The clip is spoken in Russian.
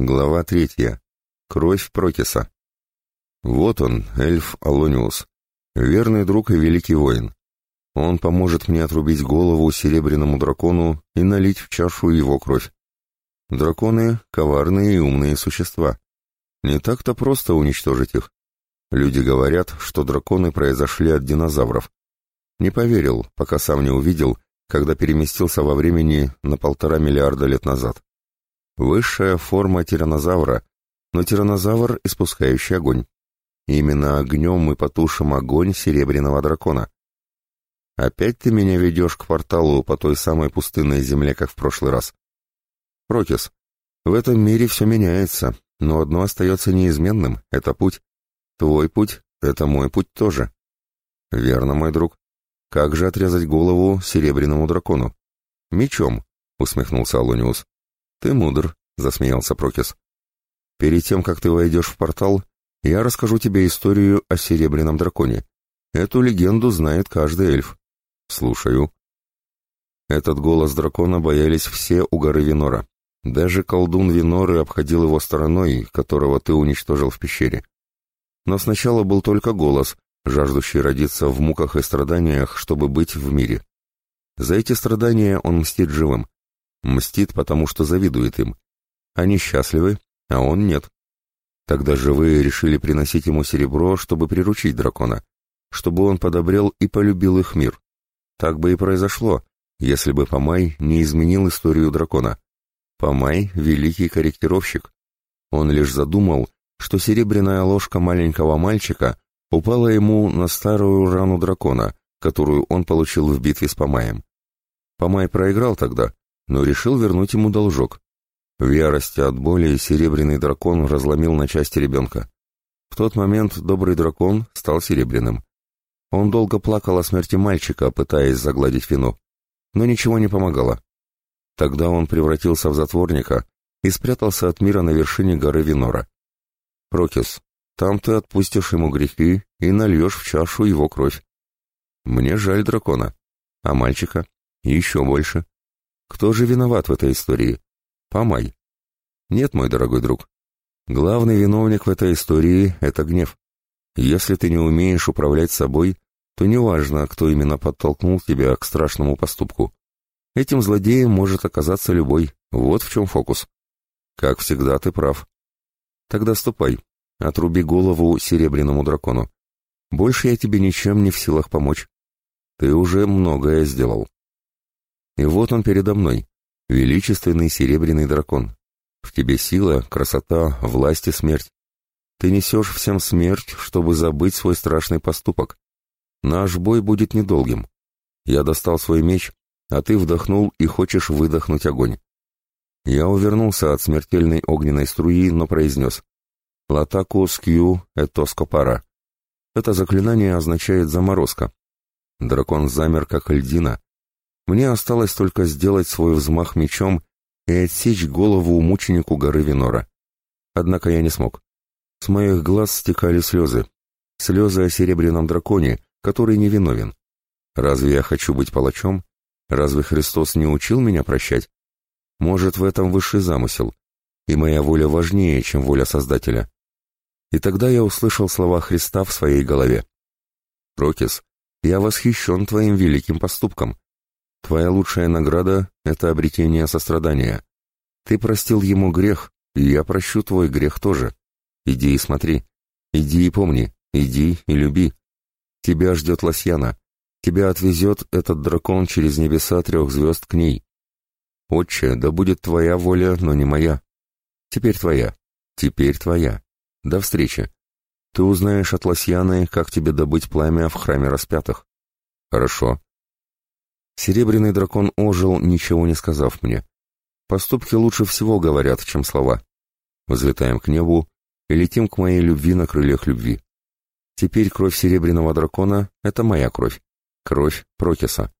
Глава третья. Кровь Прокиса. Вот он, эльф Алониус, верный друг и великий воин. Он поможет мне отрубить голову серебряному дракону и налить в чашу его кровь. Драконы — коварные и умные существа. Не так-то просто уничтожить их. Люди говорят, что драконы произошли от динозавров. Не поверил, пока сам не увидел, когда переместился во времени на полтора миллиарда лет назад. Высшая форма тиранозавра, но тиранозавр, испускающий огонь. именно огнем мы потушим огонь серебряного дракона. Опять ты меня ведешь к порталу по той самой пустынной земле, как в прошлый раз. Прокис, в этом мире все меняется, но одно остается неизменным — это путь. Твой путь — это мой путь тоже. Верно, мой друг. Как же отрезать голову серебряному дракону? Мечом, — усмехнулся Алониус. «Ты мудр», — засмеялся Прокис. «Перед тем, как ты войдешь в портал, я расскажу тебе историю о Серебряном драконе. Эту легенду знает каждый эльф. Слушаю». Этот голос дракона боялись все у горы Винора. Даже колдун Виноры обходил его стороной, которого ты уничтожил в пещере. Но сначала был только голос, жаждущий родиться в муках и страданиях, чтобы быть в мире. За эти страдания он мстит живым, Мстит, потому что завидует им. Они счастливы, а он нет. Тогда живые решили приносить ему серебро, чтобы приручить дракона, чтобы он подобрел и полюбил их мир. Так бы и произошло, если бы Помай не изменил историю дракона. Помай — великий корректировщик. Он лишь задумал, что серебряная ложка маленького мальчика упала ему на старую рану дракона, которую он получил в битве с Помаем. Помай проиграл тогда, но решил вернуть ему должок. В ярости от боли серебряный дракон разломил на части ребенка. В тот момент добрый дракон стал серебряным. Он долго плакал о смерти мальчика, пытаясь загладить вину, но ничего не помогало. Тогда он превратился в затворника и спрятался от мира на вершине горы Винора. Прокис, там ты отпустишь ему грехи и нальешь в чашу его кровь. Мне жаль дракона, а мальчика еще больше. Кто же виноват в этой истории? Помай. Нет, мой дорогой друг. Главный виновник в этой истории — это гнев. Если ты не умеешь управлять собой, то неважно, кто именно подтолкнул тебя к страшному поступку. Этим злодеем может оказаться любой. Вот в чем фокус. Как всегда, ты прав. Тогда ступай, отруби голову серебряному дракону. Больше я тебе ничем не в силах помочь. Ты уже многое сделал. И вот он передо мной, величественный серебряный дракон. В тебе сила, красота, власть и смерть. Ты несешь всем смерть, чтобы забыть свой страшный поступок. Наш бой будет недолгим. Я достал свой меч, а ты вдохнул и хочешь выдохнуть огонь. Я увернулся от смертельной огненной струи, но произнес «Латаку скью этоскопара». Это заклинание означает «заморозка». Дракон замер, как льдина, мне осталось только сделать свой взмах мечом и отсечь голову мученику горы Винора. Однако я не смог. С моих глаз стекали слезы. Слезы о серебряном драконе, который невиновен. Разве я хочу быть палачом? Разве Христос не учил меня прощать? Может, в этом высший замысел, и моя воля важнее, чем воля Создателя. И тогда я услышал слова Христа в своей голове. «Прокис, я восхищен твоим великим поступком. Твоя лучшая награда — это обретение сострадания. Ты простил ему грех, и я прощу твой грех тоже. Иди и смотри, иди и помни, иди и люби. Тебя ждет Лосьяна. Тебя отвезет этот дракон через небеса трех звезд к ней. Отче, да будет твоя воля, но не моя. Теперь твоя, теперь твоя. До встречи. Ты узнаешь от Лосьяны, как тебе добыть пламя в храме распятых. Хорошо. Серебряный дракон ожил, ничего не сказав мне. Поступки лучше всего говорят, чем слова. Взлетаем к небу и летим к моей любви на крыльях любви. Теперь кровь серебряного дракона — это моя кровь, кровь Прокиса.